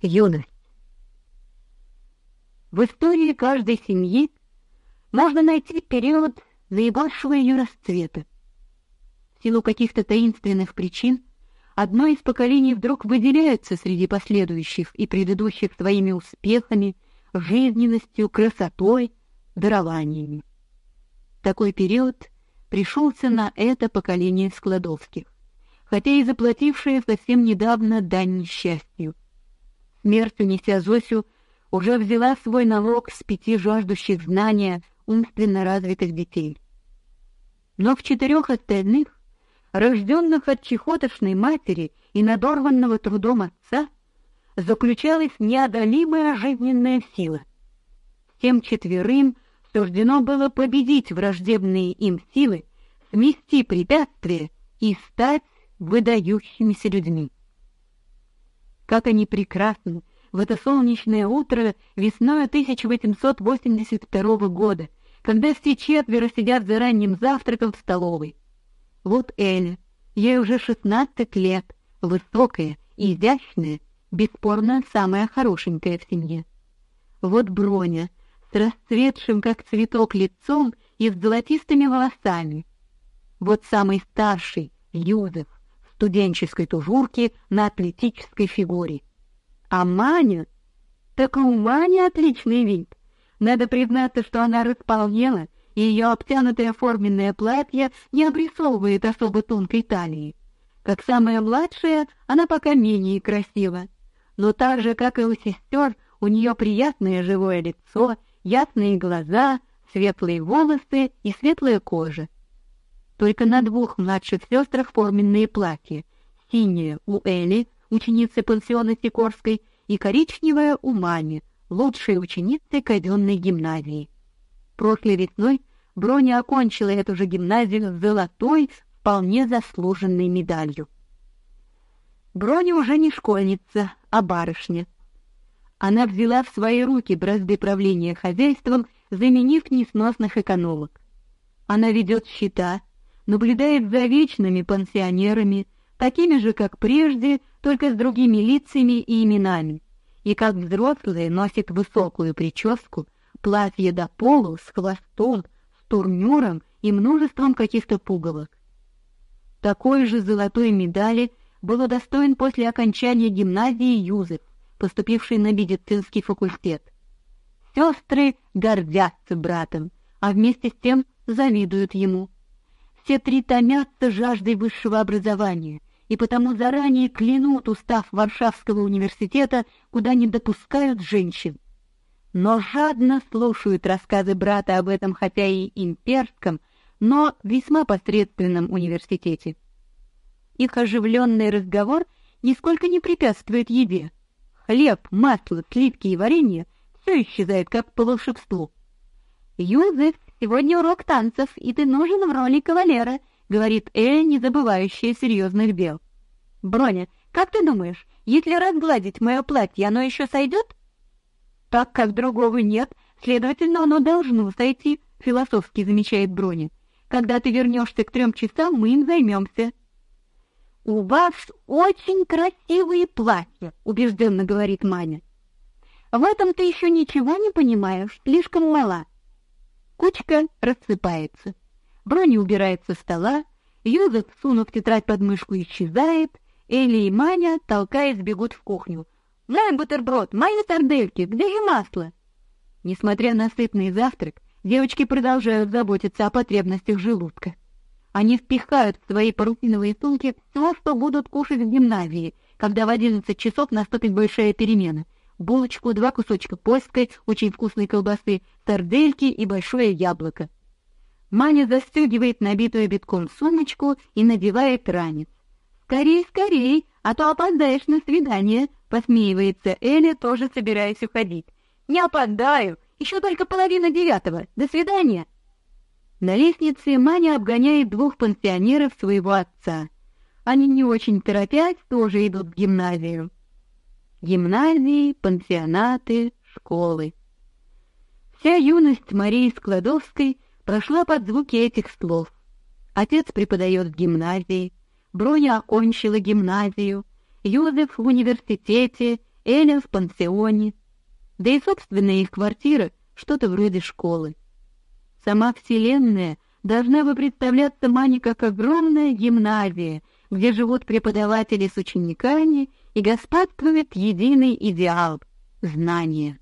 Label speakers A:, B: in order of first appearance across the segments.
A: Юность. В истории каждой семьи можно найти период наибольшего ее расцвета. В силу каких-то таинственных причин одно из поколений вдруг выделяется среди последующих и предыдущих своими успехами, жизненностью, красотой, дарованиями. Такой период пришелся на это поколение Складовских, хотя и заплатившее совсем недавно дань несчастью. Смерть, унеся Зосю, уже взяла свой налог с пяти жаждущих знания умственно развитых детей. Но в четырех остальных, рожденных от чехотошной матери и надорванного трудом отца, заключалась неодолимая жизненная сила. Всем четверым суждено было победить враждебные им силы, смести препятствия и стать выдающимися людьми. Как они прекрасны в это солнечное утро весной 1882 года, когда все четверо сидят за ранним завтраком в столовой. Вот Эля, ей уже шестнадцать лет, высокая, изящная, бесспорно самая хорошенькая в семье. Вот Броня, с расцветшим как цветок лицом и с золотистыми волосами. Вот самый старший, Юзеф, студенческой тужурке на атлетической фигуре. А Маня? Так у Мани отличный вид. Надо признаться, что она располнела, и ее обтянутое форменное платье не обрисовывает особо тонкой талии. Как самая младшая, она пока менее красива, но так же, как и у сестер, у нее приятное живое лицо, ясные глаза, светлые волосы и светлая кожа. Только на двух младших сестрах форменные платья: синее у Эли, ученицы пансиона Сикорской, и коричневая у Мани, лучшей ученицы казенной гимназии. Прошлой весной Броня окончила эту же гимназию с золотой, вполне заслуженной медалью. Броня уже не школьница, а барышня. Она взяла в свои руки бразды правления хозяйством, заменив несносных экономок. Она ведет счета, наблюдает за вечными пансионерами, такими же, как прежде, только с другими лицами и именами, и как взрослые носит высокую прическу, платье до полу с хвостом, с турнюром и множеством каких-то пуговок. Такой же золотой медали был достоин после окончания гимназии Юзеф, поступивший на медицинский факультет. Сестры гордятся братом, а вместе с тем завидуют ему. Все три томятся жаждой высшего образования, и потому заранее клянут устав Варшавского университета, куда не допускают женщин. Но жадно слушают рассказы брата об этом, хотя и имперском, но весьма посредственном университете. Их оживленный разговор нисколько не препятствует еде. Хлеб, масло, сливки и варенье все исчезает как по волшебству. Юзеф, сегодня урок танцев, и ты нужен в роли кавалера, говорит Эль, не забывающая серьезных дел. Броня, как ты думаешь, если разгладить мое платье, оно еще сойдет? Так как другого нет, следовательно, оно должно сойти, философски замечает Броня. Когда ты вернешься к трем часам, мы им займемся. У вас очень красивые платья, убежденно говорит Маня. В этом ты еще ничего не понимаешь, слишком мала. Кучка рассыпается. Броня убирает со стола, Юзеф, сунув тетрадь под мышку, исчезает, Элли и Маня, толкаясь, бегут в кухню. «Дай бутерброд, мои сардельки, где же масло?» Несмотря на сытный завтрак, девочки продолжают заботиться о потребностях желудка. Они впихают в свои парусиновые сумки все, что будут кушать в гимназии, когда в одиннадцать часов наступит большая перемена. Булочку, два кусочка польской, очень вкусной колбасы, сардельки и большое яблоко. Маня застегивает набитую битком сумочку и надевает ранец. «Скорей, скорей, а то опоздаешь на свидание», — посмеивается Эля, тоже собираясь уходить. «Не опоздаю, еще только половина девятого. До свидания». На лестнице Маня обгоняет двух пансионеров своего отца. Они не очень торопясь тоже идут в гимназию. Гимназии, пансионаты, школы. Вся юность Марии Складовской прошла под звуки этих слов. Отец преподает в гимназии, Броня окончила гимназию, Юзеф в университете, Эля в пансионе, да и собственная их квартира что-то вроде школы. Сама Вселенная должна бы представляться Мане как огромная гимназия, где живут преподаватели с учениками и господствует единый идеал — знание.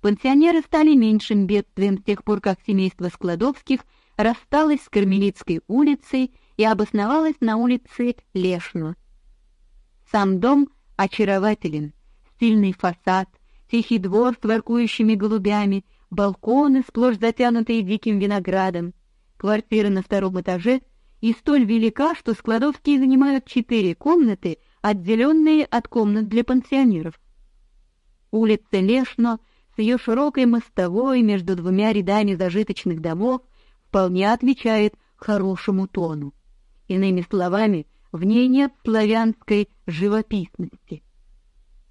A: Пансионеры стали меньшим бедствием с тех пор, как семейство Складовских рассталось с Кармелитской улицей и обосновалось на улице Лешно. Сам дом очарователен, стильный фасад, тихий двор с воркующими голубями, балконы, сплошь затянутые диким виноградом. Квартира на втором этаже и столь велика, что Складовские занимают четыре комнаты, отделенные от комнат для пансионеров. Улица Лешно с ее широкой мостовой между двумя рядами зажиточных домов вполне отвечает хорошему тону. Иными словами, в ней нет славянской живописности.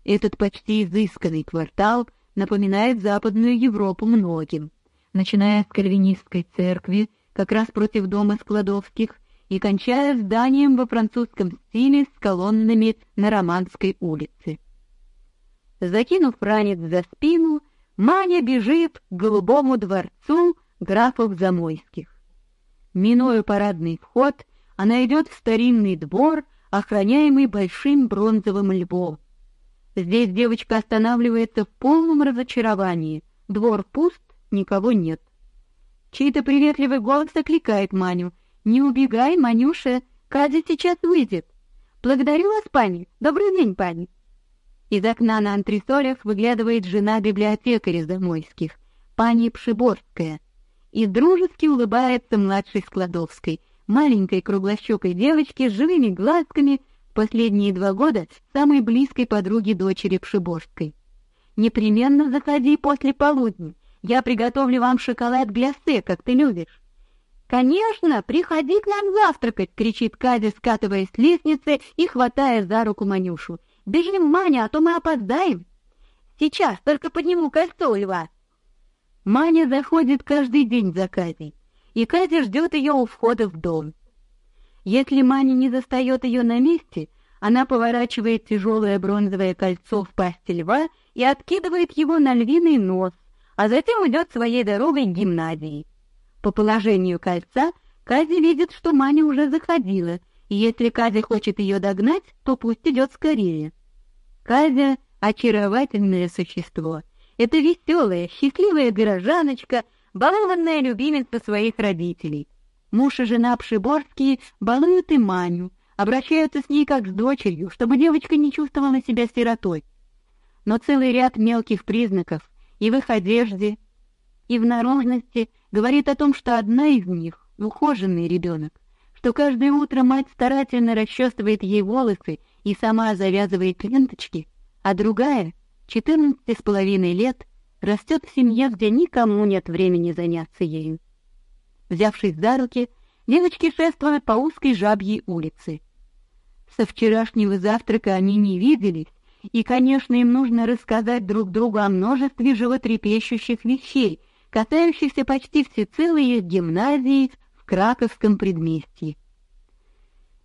A: Этот почти изысканный квартал напоминает Западную Европу многим, начиная с кальвинистской церкви, как раз против дома Складовских, и кончая зданием во французском стиле с колоннами на Романской улице. Закинув ранец за спину, Маня бежит к голубому дворцу графов Замойских. Минуя парадный вход, она идет в старинный двор, охраняемый большим бронзовым львом. Здесь девочка останавливается в полном разочаровании. Двор пуст, никого нет. Чей-то приветливый голос окликает Маню. «Не убегай, Манюша, Катя сейчас выйдет». «Благодарю вас, пани. Добрый день, пани». Из окна на антресолях выглядывает жена библиотекаря Замойских, пани Пшиборская, и дружески улыбается младшей Складовской, маленькой круглощекой девочке с живыми глазками последние два года самой близкой подруги дочери Пшиборской. Непременно заходи после полудня. Я приготовлю вам шоколад глясе, как ты любишь. Конечно, приходи к нам завтракать, кричит Катя, скатываясь с лестницы и хватая за руку Манюшу. Бежим, Маня, а то мы опоздаем. Сейчас только подниму кольцо у льва. Маня заходит каждый день за Катей, и Катя ждет ее у входа в дом. Если Маня не застает ее на месте, она поворачивает тяжелое бронзовое кольцо в пасти льва и откидывает его на львиный нос, а затем идет своей дорогой к гимназии. По положению кольца Казя видит, что Маня уже заходила, и если Казя хочет ее догнать, то пусть идет скорее. Казя — очаровательное существо. Это веселая, счастливая горожаночка, балованная любимица своих родителей. Муж и жена Пшиборские балуют и Маню, обращаются с ней как с дочерью, чтобы девочка не чувствовала себя сиротой. Но целый ряд мелких признаков и в их одежде, и в наружности говорит о том, что одна из них ухоженный ребенок, что каждое утро мать старательно расчесывает ей волосы и сама завязывает ленточки, а другая, четырнадцати с половиной лет, растет в семье, где никому нет времени заняться ею. Взявшись за руки, девочки шествовали по узкой жабьей улице. Со вчерашнего завтрака они не виделись, и, конечно, им нужно рассказать друг другу о множестве животрепещущих вещей, касающихся почти всецело их гимназии в Краковском предместье.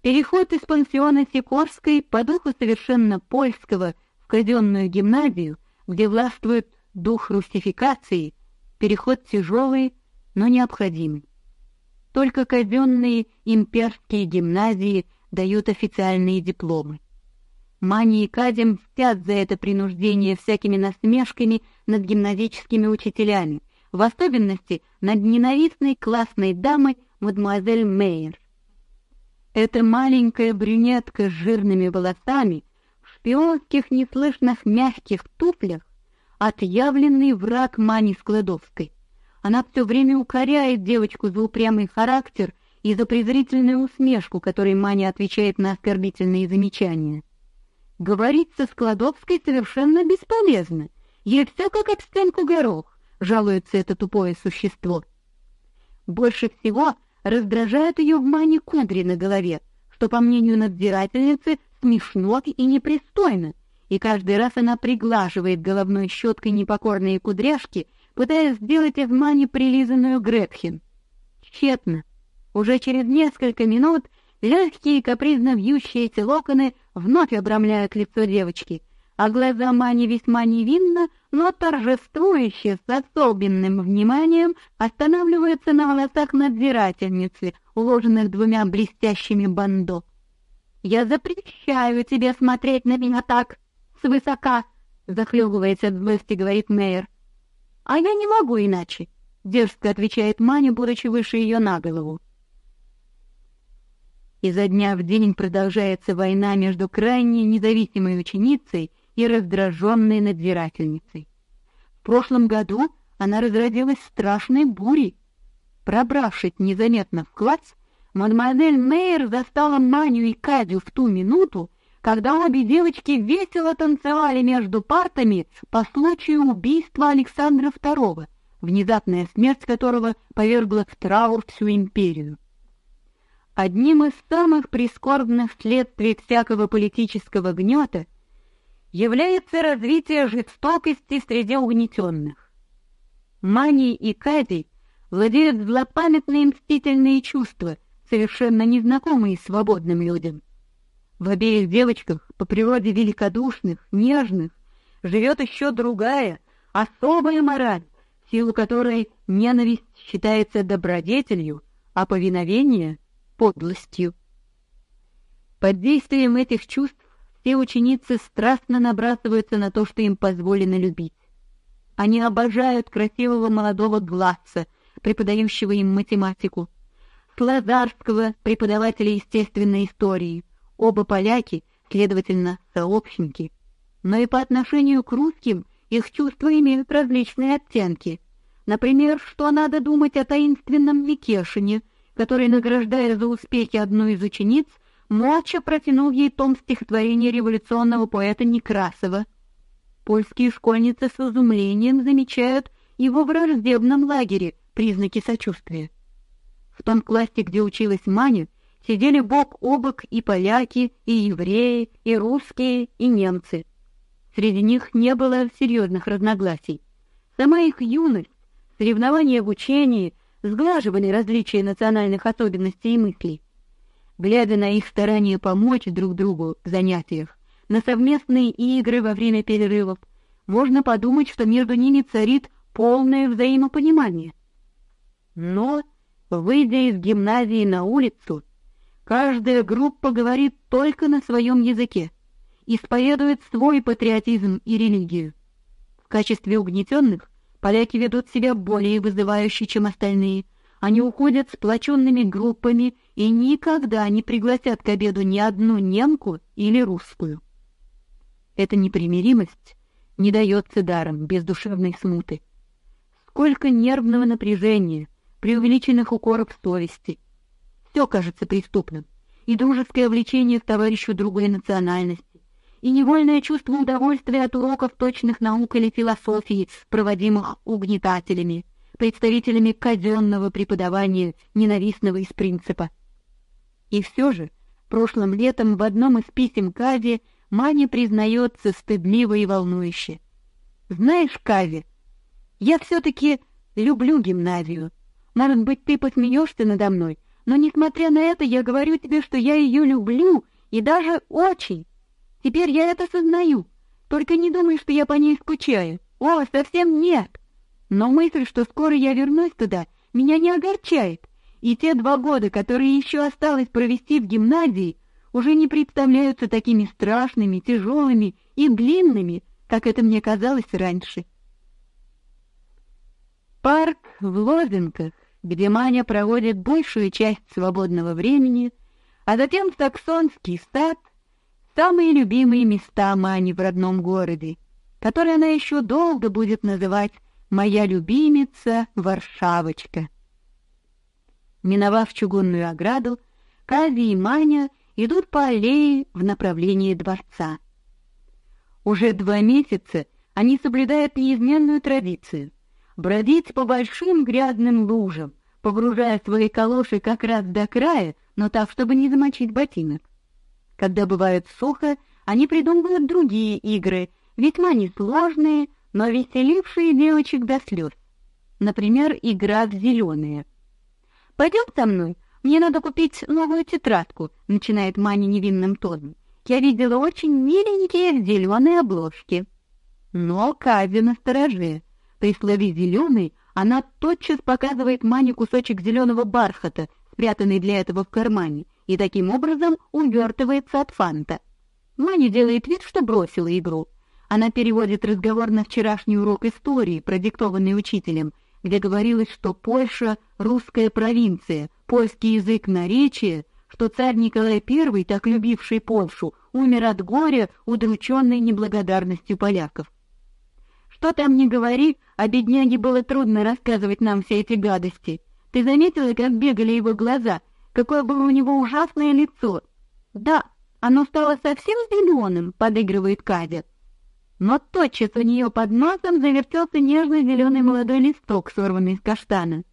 A: Переход из пансиона Сикорской по духу совершенно польского в казенную гимназию, где властвует дух русификации, переход тяжелый, но необходимый. Только казенные имперские гимназии дают официальные дипломы. Мани и Кадим мстят за это принуждение всякими насмешками над гимназическими учителями, в особенности над ненавистной классной дамой мадемуазель Мейер. Эта маленькая брюнетка с жирными волосами в шпионских неслышных мягких туфлях отъявленный враг Мани Складовской. Она все время укоряет девочку за упрямый характер и за презрительную усмешку, которой Маня отвечает на оскорбительные замечания. Говорить со Складовской совершенно бесполезно. Ей все как об стенку горох, жалуется это тупое существо. Больше всего раздражает ее в Мане кудри на голове, что, по мнению надзирательницы, смешно и непристойно, и каждый раз она приглаживает головной щеткой непокорные кудряшки пытаясь сделать из Мани прилизанную Гретхен. Тщетно. Уже через несколько минут легкие капризно вьющиеся локоны вновь обрамляют лицо девочки. А глаза Мани весьма невинно, но торжествующе, с особенным вниманием останавливаются на волосах надзирательницы, уложенных двумя блестящими бандо. «Я запрещаю тебе смотреть на меня так, свысока!» — захлебывается от злости, говорит Мейер. «А я не могу иначе», — дерзко отвечает Маня, будучи выше ее на голову. Изо дня в день продолжается война между крайне независимой ученицей и раздраженной надзирательницей. В прошлом году она разразилась страшной бурей. Пробравшись незаметно в класс, мадемуазель Мейер застала Маню и Кадю в ту минуту, когда обе девочки весело танцевали между партами по случаю убийства Александра II, внезапная смерть которого повергла в траур всю империю. Одним из самых прискорбных следствий всякого политического гнета является развитие жестокости среди угнетенных. Мани и Кади владеют злопамятные мстительные чувства, совершенно незнакомые свободным людям. В обеих девочках, по природе великодушных, нежных, живет еще другая, особая мораль, силу которой ненависть считается добродетелью, а повиновение — подлостью. Под действием этих чувств все ученицы страстно набрасываются на то, что им позволено любить. Они обожают красивого молодого глазца, преподающего им математику, Слазарского, преподавателя естественной истории. Оба поляки, следовательно, сообщники. Но и по отношению к русским их чувства имеют различные оттенки. Например, что надо думать о таинственном Викешине, который, награждая за успехи одну из учениц, молча протянул ей том стихотворения революционного поэта Некрасова. Польские школьницы с изумлением замечают его в враждебном лагере признаки сочувствия. В том классе, где училась Маня, сидели бок о бок и поляки, и евреи, и русские, и немцы. Среди них не было серьезных разногласий. Сама их юность, соревнования в учении сглаживали различия национальных особенностей и мыслей глядя на их старания помочь друг другу в занятиях, на совместные игры во время перерывов, можно подумать, что между ними царит полное взаимопонимание. Но, выйдя из гимназии на улицу, каждая группа говорит только на своем языке, исповедует свой патриотизм и религию. В качестве угнетенных поляки ведут себя более вызывающе, чем остальные – они уходят сплоченными группами и никогда не пригласят к обеду ни одну немку или русскую. Эта непримиримость не дается даром без душевной смуты. Сколько нервного напряжения, преувеличенных укоров совести. Все кажется преступным. И дружеское влечение к товарищу другой национальности, и невольное чувство удовольствия от уроков точных наук или философии, проводимых угнетателями — представителями казенного преподавания, ненавистного из принципа. И все же, прошлым летом в одном из писем Кави Маня признается стыдливо и волнующе. «Знаешь, Кави, я все-таки люблю гимназию. Может быть, ты посмеешься надо мной, но, несмотря на это, я говорю тебе, что я ее люблю, и даже очень. Теперь я это сознаю. Только не думай, что я по ней скучаю. О, совсем нет!» Но мысль, что скоро я вернусь туда, меня не огорчает. И те два года, которые еще осталось провести в гимназии, уже не представляются такими страшными, тяжелыми и длинными, как это мне казалось раньше. Парк в Лозенках, где Маня проводит большую часть свободного времени, а затем Саксонский сад — самые любимые места Мани в родном городе, которые она еще долго будет называть моя любимица Варшавочка. Миновав чугунную ограду, Кави и Маня идут по аллее в направлении дворца. Уже два месяца они соблюдают неизменную традицию бродить по большим грязным лужам, погружая свои калоши как раз до края, но так, чтобы не замочить ботинок. Когда бывает сухо, они придумывают другие игры, весьма несложные, но веселившие девочек до слез. Например, игра в зеленые. «Пойдем со мной, мне надо купить новую тетрадку», — начинает Маня невинным тоном. я видела очень миленькие зеленые обложки. Но Кази настороже. При слове «зеленый» она тотчас показывает Мане кусочек зеленого бархата, спрятанный для этого в кармане, и таким образом увертывается от фанта. Маня делает вид, что бросила игру. Она переводит разговор на вчерашний урок истории, продиктованный учителем, где говорилось, что Польша — русская провинция, польский язык наречие, что царь Николай I, так любивший Польшу, умер от горя, удрученный неблагодарностью поляков. Что там не говори, а бедняге было трудно рассказывать нам все эти гадости. Ты заметила, как бегали его глаза? Какое было у него ужасное лицо? Да, оно стало совсем зеленым, подыгрывает Кадя. Но тотчас у нее под носом завертелся нежный зеленый молодой листок, сорванный из каштана.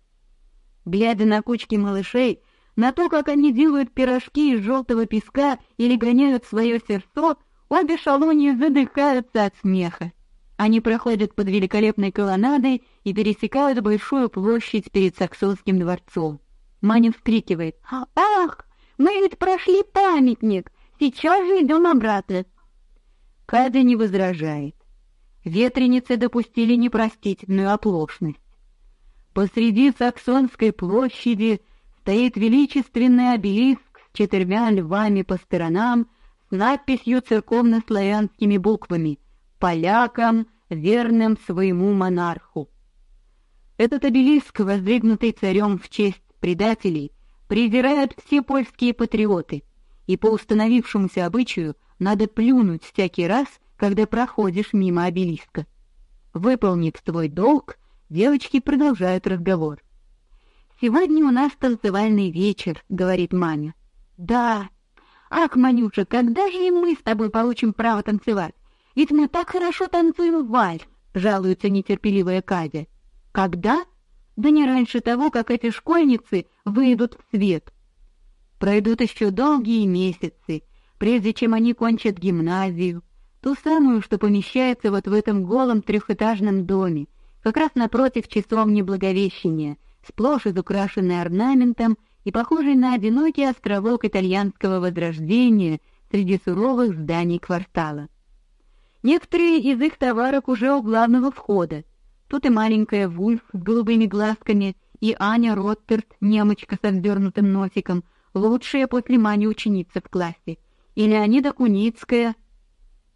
A: Глядя на кучки малышей, на то, как они делают пирожки из желтого песка или гоняют свое сердце, обе шалуньи задыхаются от смеха. Они проходят под великолепной колоннадой и пересекают большую площадь перед Саксонским дворцом. Маня вскрикивает: "Ах, мы ведь прошли памятник! Сейчас же идем обратно!" Када не возражает. Ветреницы допустили непростительную оплошность. Посреди Саксонской площади стоит величественный обелиск с четырьмя львами по сторонам с надписью церковно-славянскими буквами «Полякам, верным своему монарху». Этот обелиск, воздвигнутый царем в честь предателей, презирают все польские патриоты, и по установившемуся обычаю надо плюнуть всякий раз, когда проходишь мимо обелиска. Выполнив свой долг, Девочки продолжают разговор. Сегодня у нас танцевальный вечер, говорит Маня. Да. Ах, Манюша, когда же и мы с тобой получим право танцевать? Ведь мы так хорошо танцуем вальс, жалуется нетерпеливая Катя. Когда? Да не раньше того, как эти школьницы выйдут в свет. Пройдут еще долгие месяцы, прежде чем они кончат гимназию, ту самую, что помещается вот в этом голом трехэтажном доме, как раз напротив часовни Благовещения, сплошь изукрашенной орнаментом и похожей на одинокий островок итальянского возрождения среди суровых зданий квартала. Некоторые из их товарок уже у главного входа. Тут и маленькая Вульф с голубыми глазками, и Аня Роттерт, немочка со вздернутым носиком, лучшая после Мани ученица в классе, и Леонида Куницкая.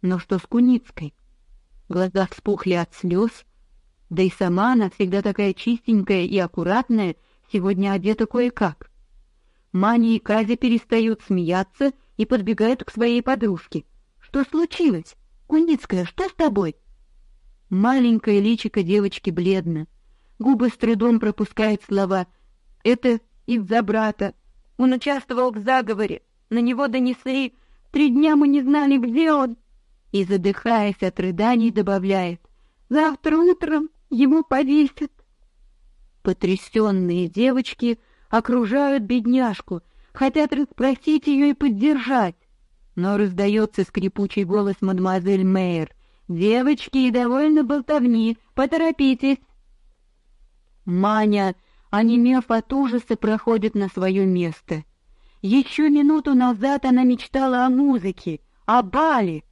A: Но что с Куницкой? Глаза вспухли от слез, да и сама она всегда такая чистенькая и аккуратная, сегодня одета кое-как. Маня и Казя перестают смеяться и подбегают к своей подружке. Что случилось? Куницкая, что с тобой? Маленькое личико девочки бледно. Губы с трудом пропускают слова. Это из-за брата. Он участвовал в заговоре. На него донесли. Три дня мы не знали, где он. И задыхаясь от рыданий, добавляет: "Завтра утром Ему повесят. Потрясенные девочки окружают бедняжку, хотят расспросить ее и поддержать. Но раздается скрипучий голос мадемуазель Мейер. «Девочки, и довольно болтовни, поторопитесь!» Маня, онемев от ужаса, проходит на свое место. Еще минуту назад она мечтала о музыке, о бале,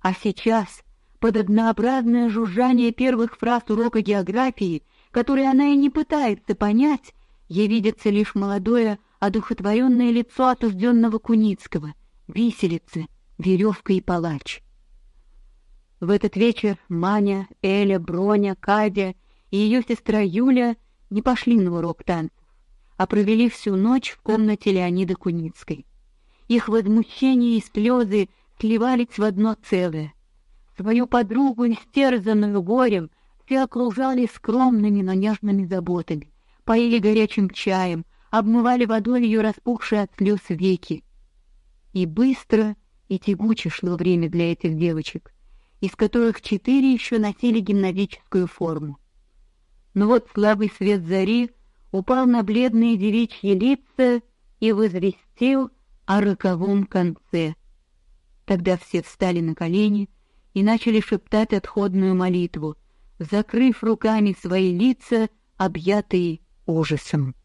A: а сейчас под однообразное жужжание первых фраз урока географии, которые она и не пытается понять, ей видится лишь молодое, одухотворенное лицо осужденного Куницкого, виселица, веревка и палач. В этот вечер Маня, Эля, Броня, Кадя и ее сестра Юля не пошли на урок танцев, а провели всю ночь в комнате Леонида Куницкой. Их возмущение и слезы сливались в одно целое. Свою подругу, истерзанную горем, все окружали скромными, но нежными заботами, поили горячим чаем, обмывали водой ее распухшие от слез веки. И быстро и тягуче шло время для этих девочек, из которых четыре еще носили гимназическую форму. Но вот слабый свет зари упал на бледные девичьи лица и возвестил о роковом конце. Тогда все встали на колени, и начали шептать отходную молитву, закрыв руками свои лица, объятые ужасом.